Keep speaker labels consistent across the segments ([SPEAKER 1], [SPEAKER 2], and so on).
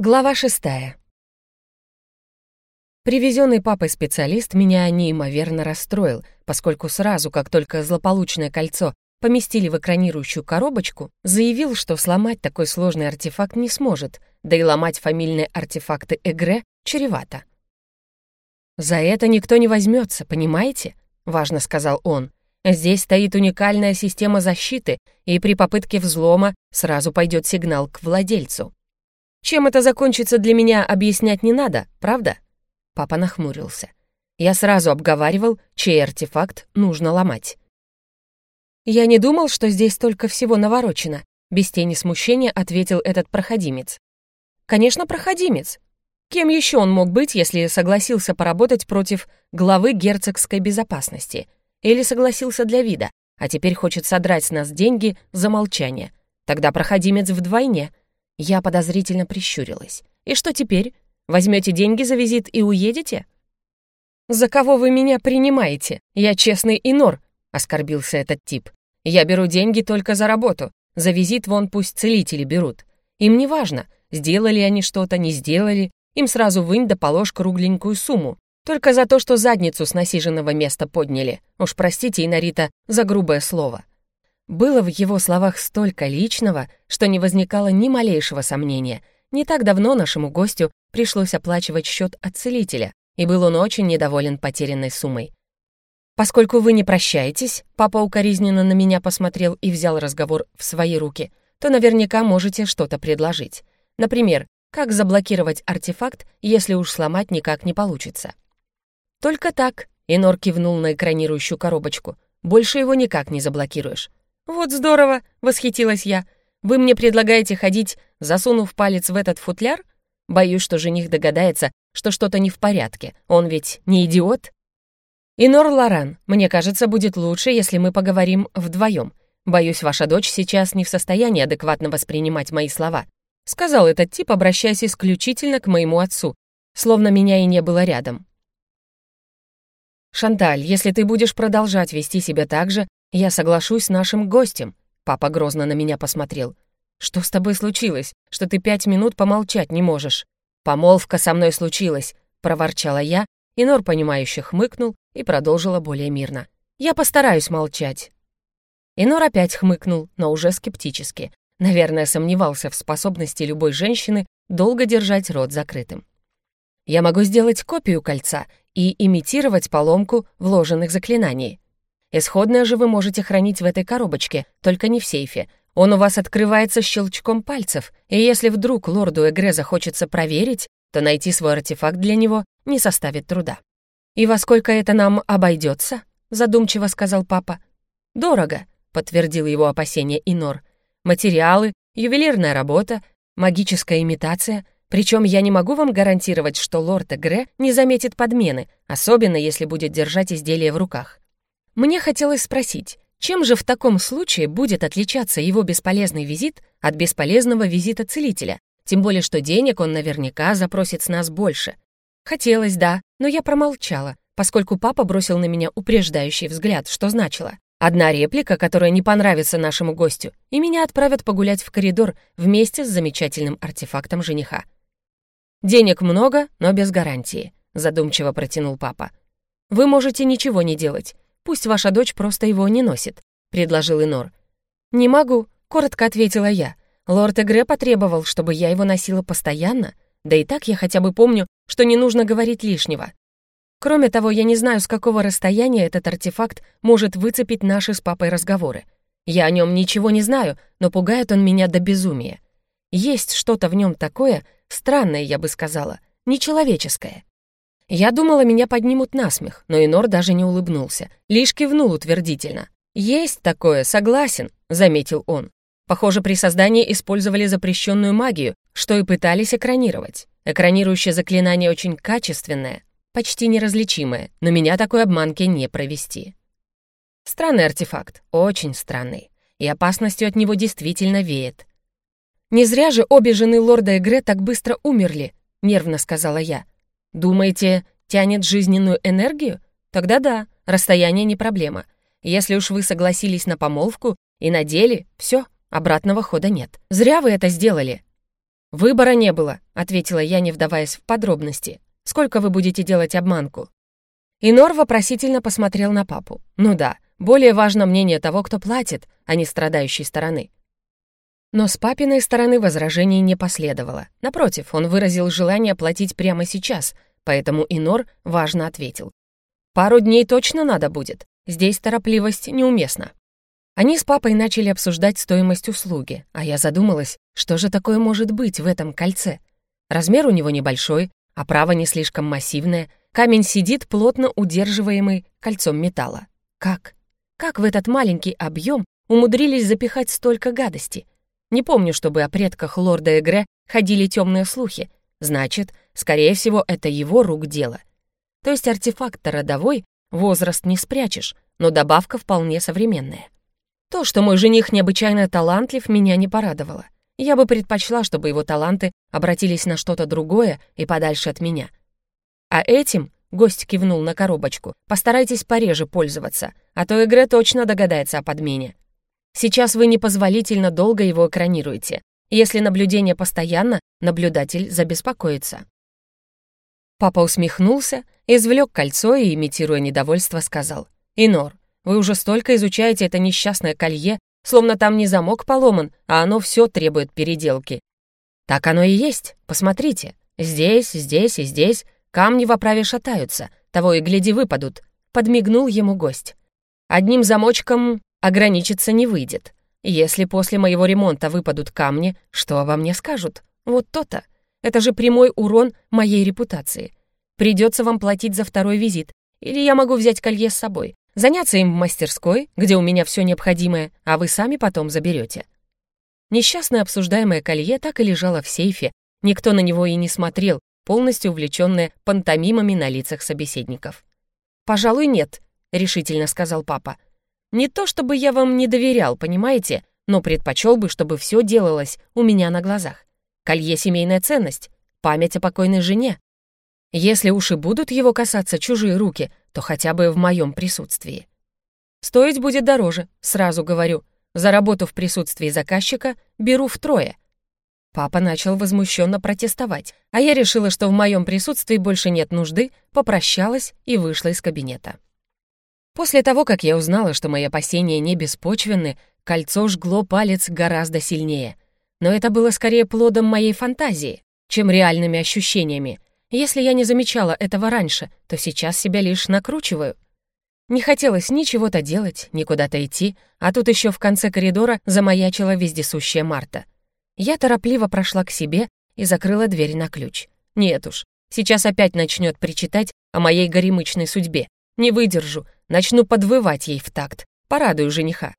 [SPEAKER 1] Глава шестая. Привезенный папой специалист меня неимоверно расстроил, поскольку сразу, как только злополучное кольцо поместили в экранирующую коробочку, заявил, что сломать такой сложный артефакт не сможет, да и ломать фамильные артефакты Эгре чревато. «За это никто не возьмется, понимаете?» — важно сказал он. «Здесь стоит уникальная система защиты, и при попытке взлома сразу пойдет сигнал к владельцу. Чем это закончится для меня, объяснять не надо, правда?» Папа нахмурился. Я сразу обговаривал, чей артефакт нужно ломать. «Я не думал, что здесь столько всего наворочено», без тени смущения ответил этот проходимец. «Конечно, проходимец. Кем еще он мог быть, если согласился поработать против главы герцогской безопасности? Или согласился для вида, а теперь хочет содрать с нас деньги за молчание? Тогда проходимец вдвойне. Я подозрительно прищурилась. «И что теперь? Возьмете деньги за визит и уедете?» «За кого вы меня принимаете? Я честный инор», — оскорбился этот тип. «Я беру деньги только за работу. За визит вон пусть целители берут. Им не важно, сделали они что-то, не сделали. Им сразу вынь да положь кругленькую сумму. Только за то, что задницу с насиженного места подняли. Уж простите, Инарита, за грубое слово. Было в его словах столько личного, что не возникало ни малейшего сомнения. Не так давно нашему гостю пришлось оплачивать счет от целителя, и был он очень недоволен потерянной суммой. «Поскольку вы не прощаетесь», — папа укоризненно на меня посмотрел и взял разговор в свои руки, то наверняка можете что-то предложить. Например, как заблокировать артефакт, если уж сломать никак не получится. «Только так», — Инор кивнул на экранирующую коробочку. «Больше его никак не заблокируешь. «Вот здорово!» — восхитилась я. «Вы мне предлагаете ходить, засунув палец в этот футляр? Боюсь, что жених догадается, что что-то не в порядке. Он ведь не идиот?» «Инор Лоран, мне кажется, будет лучше, если мы поговорим вдвоем. Боюсь, ваша дочь сейчас не в состоянии адекватно воспринимать мои слова», — сказал этот тип, обращаясь исключительно к моему отцу, словно меня и не было рядом. «Шанталь, если ты будешь продолжать вести себя так же, «Я соглашусь с нашим гостем», — папа грозно на меня посмотрел. «Что с тобой случилось, что ты пять минут помолчать не можешь?» «Помолвка со мной случилась», — проворчала я, и Нор, понимающе хмыкнул и продолжила более мирно. «Я постараюсь молчать». Инор опять хмыкнул, но уже скептически. Наверное, сомневался в способности любой женщины долго держать рот закрытым. «Я могу сделать копию кольца и имитировать поломку вложенных заклинаний», Исходное же вы можете хранить в этой коробочке, только не в сейфе. Он у вас открывается щелчком пальцев, и если вдруг лорду Эгре захочется проверить, то найти свой артефакт для него не составит труда. «И во сколько это нам обойдется?» — задумчиво сказал папа. «Дорого», — подтвердил его опасение Инор. «Материалы, ювелирная работа, магическая имитация. Причем я не могу вам гарантировать, что лорд Эгре не заметит подмены, особенно если будет держать изделие в руках. Мне хотелось спросить, чем же в таком случае будет отличаться его бесполезный визит от бесполезного визита целителя? Тем более, что денег он наверняка запросит с нас больше. Хотелось, да, но я промолчала, поскольку папа бросил на меня упреждающий взгляд, что значило. Одна реплика, которая не понравится нашему гостю, и меня отправят погулять в коридор вместе с замечательным артефактом жениха. «Денег много, но без гарантии», — задумчиво протянул папа. «Вы можете ничего не делать. Пусть ваша дочь просто его не носит», — предложил Инор. «Не могу», — коротко ответила я. «Лорд Эгре потребовал, чтобы я его носила постоянно, да и так я хотя бы помню, что не нужно говорить лишнего. Кроме того, я не знаю, с какого расстояния этот артефакт может выцепить наши с папой разговоры. Я о нем ничего не знаю, но пугает он меня до безумия. Есть что-то в нем такое, странное, я бы сказала, нечеловеческое. Я думала, меня поднимут на смех, но Инор даже не улыбнулся, лишь кивнул утвердительно. «Есть такое, согласен», — заметил он. Похоже, при создании использовали запрещенную магию, что и пытались экранировать. Экранирующее заклинание очень качественное, почти неразличимое, но меня такой обманки не провести. Странный артефакт, очень странный, и опасностью от него действительно веет. «Не зря же обе жены лорда Эгре так быстро умерли», — нервно сказала я. Думаете, тянет жизненную энергию? Тогда да, расстояние не проблема. Если уж вы согласились на помолвку и надели, все, обратного хода нет. Зря вы это сделали. «Выбора не было», — ответила я, не вдаваясь в подробности. «Сколько вы будете делать обманку?» Инор вопросительно посмотрел на папу. «Ну да, более важно мнение того, кто платит, а не страдающей стороны». Но с папиной стороны возражений не последовало. Напротив, он выразил желание платить прямо сейчас, поэтому Инор важно ответил. «Пару дней точно надо будет. Здесь торопливость неуместна». Они с папой начали обсуждать стоимость услуги, а я задумалась, что же такое может быть в этом кольце. Размер у него небольшой, оправа не слишком массивная, камень сидит плотно удерживаемый кольцом металла. Как? Как в этот маленький объем умудрились запихать столько гадости? Не помню, чтобы о предках лорда Эгре ходили темные слухи. Значит, скорее всего, это его рук дело. То есть артефакт родовой, возраст не спрячешь, но добавка вполне современная. То, что мой жених необычайно талантлив, меня не порадовало. Я бы предпочла, чтобы его таланты обратились на что-то другое и подальше от меня. А этим, гость кивнул на коробочку, постарайтесь пореже пользоваться, а то Игре точно догадается о подмене. Сейчас вы непозволительно долго его экранируете. Если наблюдение постоянно, наблюдатель забеспокоится. Папа усмехнулся, извлек кольцо и, имитируя недовольство, сказал. «Инор, вы уже столько изучаете это несчастное колье, словно там не замок поломан, а оно все требует переделки. Так оно и есть, посмотрите. Здесь, здесь и здесь камни в оправе шатаются, того и гляди выпадут. Подмигнул ему гость. Одним замочком ограничиться не выйдет. Если после моего ремонта выпадут камни, что обо мне скажут? Вот то-то. Это же прямой урон моей репутации. Придется вам платить за второй визит. Или я могу взять колье с собой заняться им в мастерской, где у меня все необходимое, а вы сами потом заберете. Несчастное обсуждаемое колье так и лежало в сейфе, никто на него и не смотрел, полностью увлеченные пантомимами на лицах собеседников. «Пожалуй, нет», — решительно сказал папа. «Не то чтобы я вам не доверял, понимаете, но предпочел бы, чтобы все делалось у меня на глазах. Колье — семейная ценность, память о покойной жене. Если уж и будут его касаться чужие руки, то хотя бы в моем присутствии. Стоить будет дороже, сразу говорю. За работу в присутствии заказчика беру втрое. Папа начал возмущенно протестовать, а я решила, что в моем присутствии больше нет нужды, попрощалась и вышла из кабинета. После того, как я узнала, что мои опасения не беспочвенны, кольцо жгло палец гораздо сильнее. Но это было скорее плодом моей фантазии, чем реальными ощущениями, если я не замечала этого раньше, то сейчас себя лишь накручиваю. Не хотелось ни чего-то делать, ни куда-то идти, а тут еще в конце коридора замаячила вездесущая Марта. Я торопливо прошла к себе и закрыла дверь на ключ. Нет уж, сейчас опять начнет причитать о моей горемычной судьбе. Не выдержу, начну подвывать ей в такт, порадую жениха.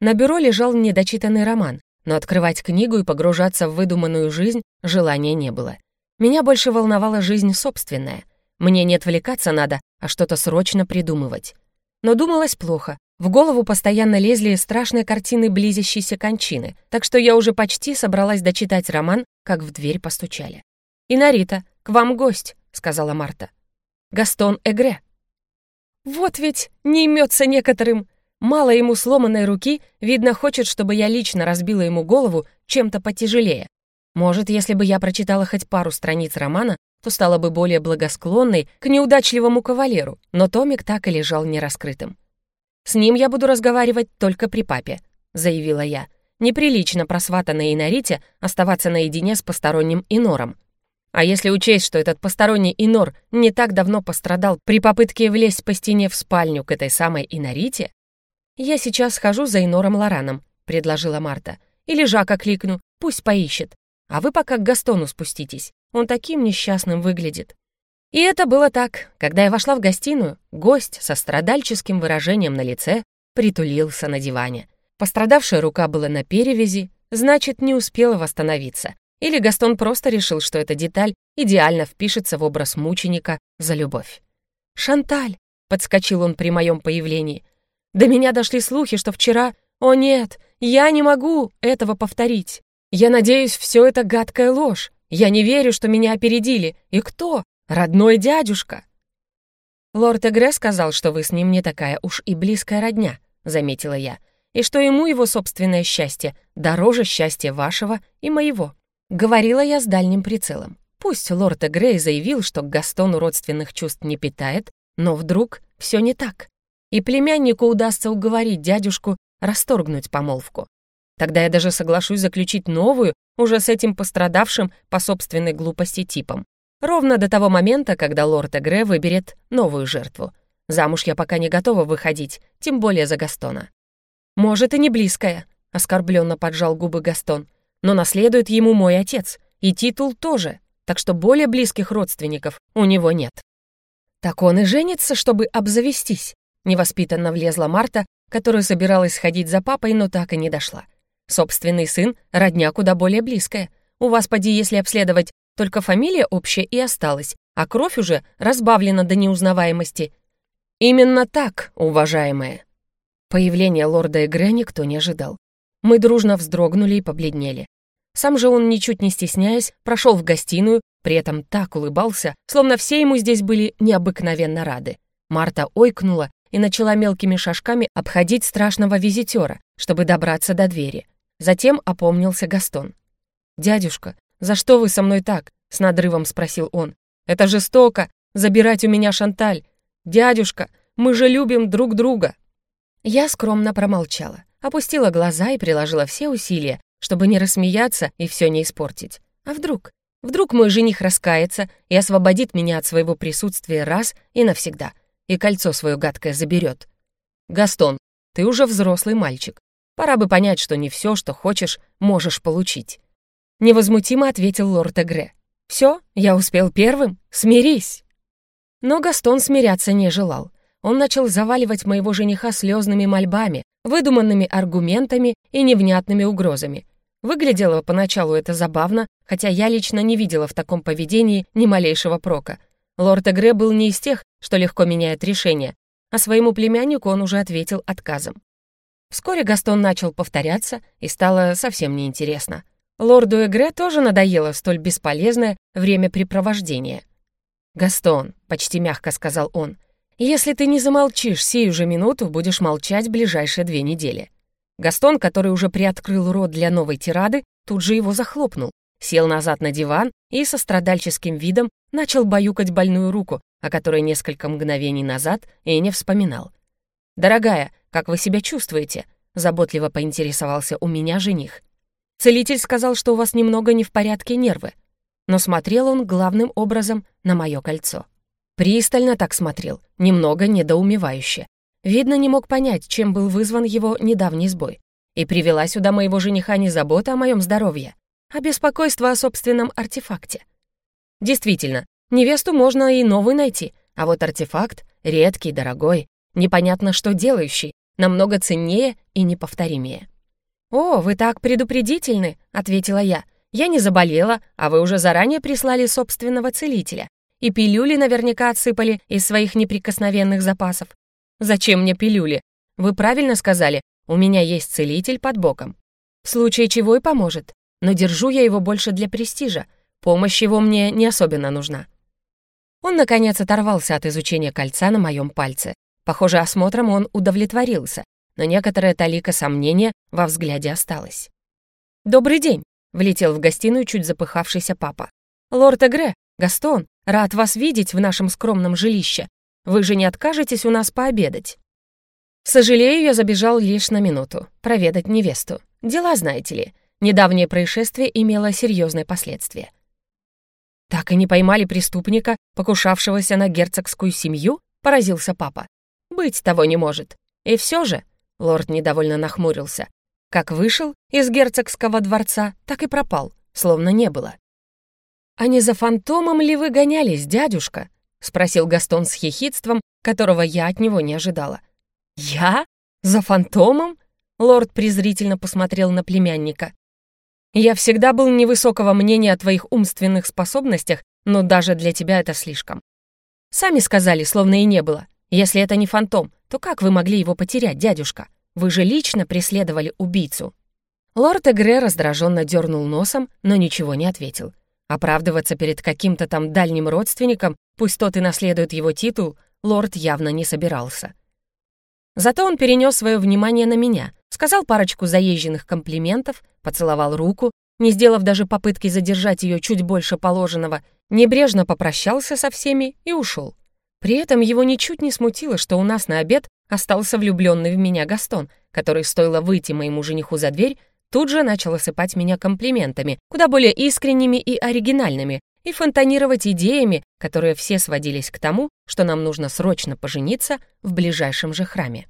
[SPEAKER 1] На бюро лежал недочитанный роман, но открывать книгу и погружаться в выдуманную жизнь желания не было. Меня больше волновала жизнь собственная. Мне не отвлекаться надо, а что-то срочно придумывать. Но думалось плохо. В голову постоянно лезли страшные картины близящейся кончины, так что я уже почти собралась дочитать роман, как в дверь постучали. «Инарита, к вам гость», — сказала Марта. «Гастон Эгре». «Вот ведь не имется некоторым. Мало ему сломанной руки, видно, хочет, чтобы я лично разбила ему голову чем-то потяжелее. Может, если бы я прочитала хоть пару страниц романа, то стала бы более благосклонной к неудачливому кавалеру, но томик так и лежал нераскрытым. «С ним я буду разговаривать только при папе», — заявила я. «Неприлично просватанной Инорите оставаться наедине с посторонним инором. А если учесть, что этот посторонний инор не так давно пострадал при попытке влезть по стене в спальню к этой самой Инорите, «Я сейчас схожу за инором Лораном», — предложила Марта. «Или Жака кликну, пусть поищет. А вы пока к Гастону спуститесь. Он таким несчастным выглядит». И это было так. Когда я вошла в гостиную, гость со страдальческим выражением на лице притулился на диване. Пострадавшая рука была на перевязи, значит, не успела восстановиться. Или Гастон просто решил, что эта деталь идеально впишется в образ мученика за любовь. «Шанталь!» — подскочил он при моем появлении. «До меня дошли слухи, что вчера... О нет, я не могу этого повторить!» Я надеюсь, все это гадкая ложь. Я не верю, что меня опередили. И кто? Родной дядюшка. Лорд Эгре сказал, что вы с ним не такая уж и близкая родня, заметила я, и что ему его собственное счастье дороже счастья вашего и моего. Говорила я с дальним прицелом. Пусть лорд Эгрей заявил, что к Гастону родственных чувств не питает, но вдруг все не так. И племяннику удастся уговорить дядюшку расторгнуть помолвку. Тогда я даже соглашусь заключить новую, уже с этим пострадавшим по собственной глупости типом. Ровно до того момента, когда лорд Эгре выберет новую жертву. Замуж я пока не готова выходить, тем более за Гастона. «Может, и не близкая», — оскорбленно поджал губы Гастон. «Но наследует ему мой отец, и титул тоже, так что более близких родственников у него нет». «Так он и женится, чтобы обзавестись», — невоспитанно влезла Марта, которая собиралась сходить за папой, но так и не дошла. Собственный сын — родня куда более близкая. У вас, поди, если обследовать, только фамилия общая и осталась, а кровь уже разбавлена до неузнаваемости. Именно так, уважаемые. Появление лорда Эгре никто не ожидал. Мы дружно вздрогнули и побледнели. Сам же он, ничуть не стесняясь, прошел в гостиную, при этом так улыбался, словно все ему здесь были необыкновенно рады. Марта ойкнула и начала мелкими шажками обходить страшного визитера, чтобы добраться до двери. Затем опомнился Гастон. «Дядюшка, за что вы со мной так?» — с надрывом спросил он. «Это жестоко, забирать у меня Шанталь. Дядюшка, мы же любим друг друга». Я скромно промолчала, опустила глаза и приложила все усилия, чтобы не рассмеяться и все не испортить. А вдруг? Вдруг мой жених раскается и освободит меня от своего присутствия раз и навсегда, и кольцо свое гадкое заберет. «Гастон, ты уже взрослый мальчик. Пора бы понять, что не все, что хочешь, можешь получить». Невозмутимо ответил лорд Эгре. «Все, я успел первым, смирись». Но Гастон смиряться не желал. Он начал заваливать моего жениха слезными мольбами, выдуманными аргументами и невнятными угрозами. Выглядело поначалу это забавно, хотя я лично не видела в таком поведении ни малейшего прока. Лорд Эгре был не из тех, что легко меняет решение, а своему племяннику он уже ответил отказом. Вскоре Гастон начал повторяться, и стало совсем неинтересно. Лорду Эгре тоже надоело столь бесполезное времяпрепровождение. «Гастон», — почти мягко сказал он, «если ты не замолчишь сию же минуту, будешь молчать ближайшие две недели». Гастон, который уже приоткрыл рот для новой тирады, тут же его захлопнул, сел назад на диван и со страдальческим видом начал баюкать больную руку, о которой несколько мгновений назад и не вспоминал. «Дорогая, как вы себя чувствуете?» — заботливо поинтересовался у меня жених. «Целитель сказал, что у вас немного не в порядке нервы». Но смотрел он главным образом на мое кольцо. Пристально так смотрел, немного недоумевающе. Видно, не мог понять, чем был вызван его недавний сбой. И привела сюда моего жениха не забота о моем здоровье, а беспокойство о собственном артефакте. Действительно, невесту можно и новый найти, а вот артефакт редкий, дорогой, непонятно что делающий, намного ценнее и неповторимее. «О, вы так предупредительны», — ответила я. «Я не заболела, а вы уже заранее прислали собственного целителя. И пилюли наверняка отсыпали из своих неприкосновенных запасов. Зачем мне пилюли? Вы правильно сказали, у меня есть целитель под боком. В случае чего и поможет. Но держу я его больше для престижа. Помощь его мне не особенно нужна». Он, наконец, оторвался от изучения кольца на моем пальце. Похоже, осмотром он удовлетворился, но некоторая талика сомнения во взгляде осталась. «Добрый день!» — влетел в гостиную чуть запыхавшийся папа. «Лорд Эгре, Гастон, рад вас видеть в нашем скромном жилище. Вы же не откажетесь у нас пообедать?» Сожалею, я забежал лишь на минуту, проведать невесту. Дела, знаете ли, недавнее происшествие имело серьезные последствия. «Так и не поймали преступника, покушавшегося на герцогскую семью?» — поразился папа. Быть того не может. И все же, лорд недовольно нахмурился, как вышел из герцогского дворца, так и пропал, словно не было. «А не за фантомом ли вы гонялись, дядюшка?» — спросил Гастон с хихидством, которого я от него не ожидала. «Я? За фантомом?» — лорд презрительно посмотрел на племянника. «Я всегда был невысокого мнения о твоих умственных способностях, но даже для тебя это слишком. Сами сказали, словно и не было. Если это не фантом, то как вы могли его потерять, дядюшка? Вы же лично преследовали убийцу». Лорд Эгре раздраженно дернул носом, но ничего не ответил. Оправдываться перед каким-то там дальним родственником, пусть тот и наследует его титул, лорд явно не собирался. Зато он перенес свое внимание на меня, сказал парочку заезженных комплиментов, поцеловал руку, не сделав даже попытки задержать ее чуть больше положенного, небрежно попрощался со всеми и ушел. При этом его ничуть не смутило, что у нас на обед остался влюбленный в меня Гастон, который, стоило выйти моему жениху за дверь, тут же начал осыпать меня комплиментами, куда более искренними и оригинальными, и фонтанировать идеями, которые все сводились к тому, что нам нужно срочно пожениться в ближайшем же храме.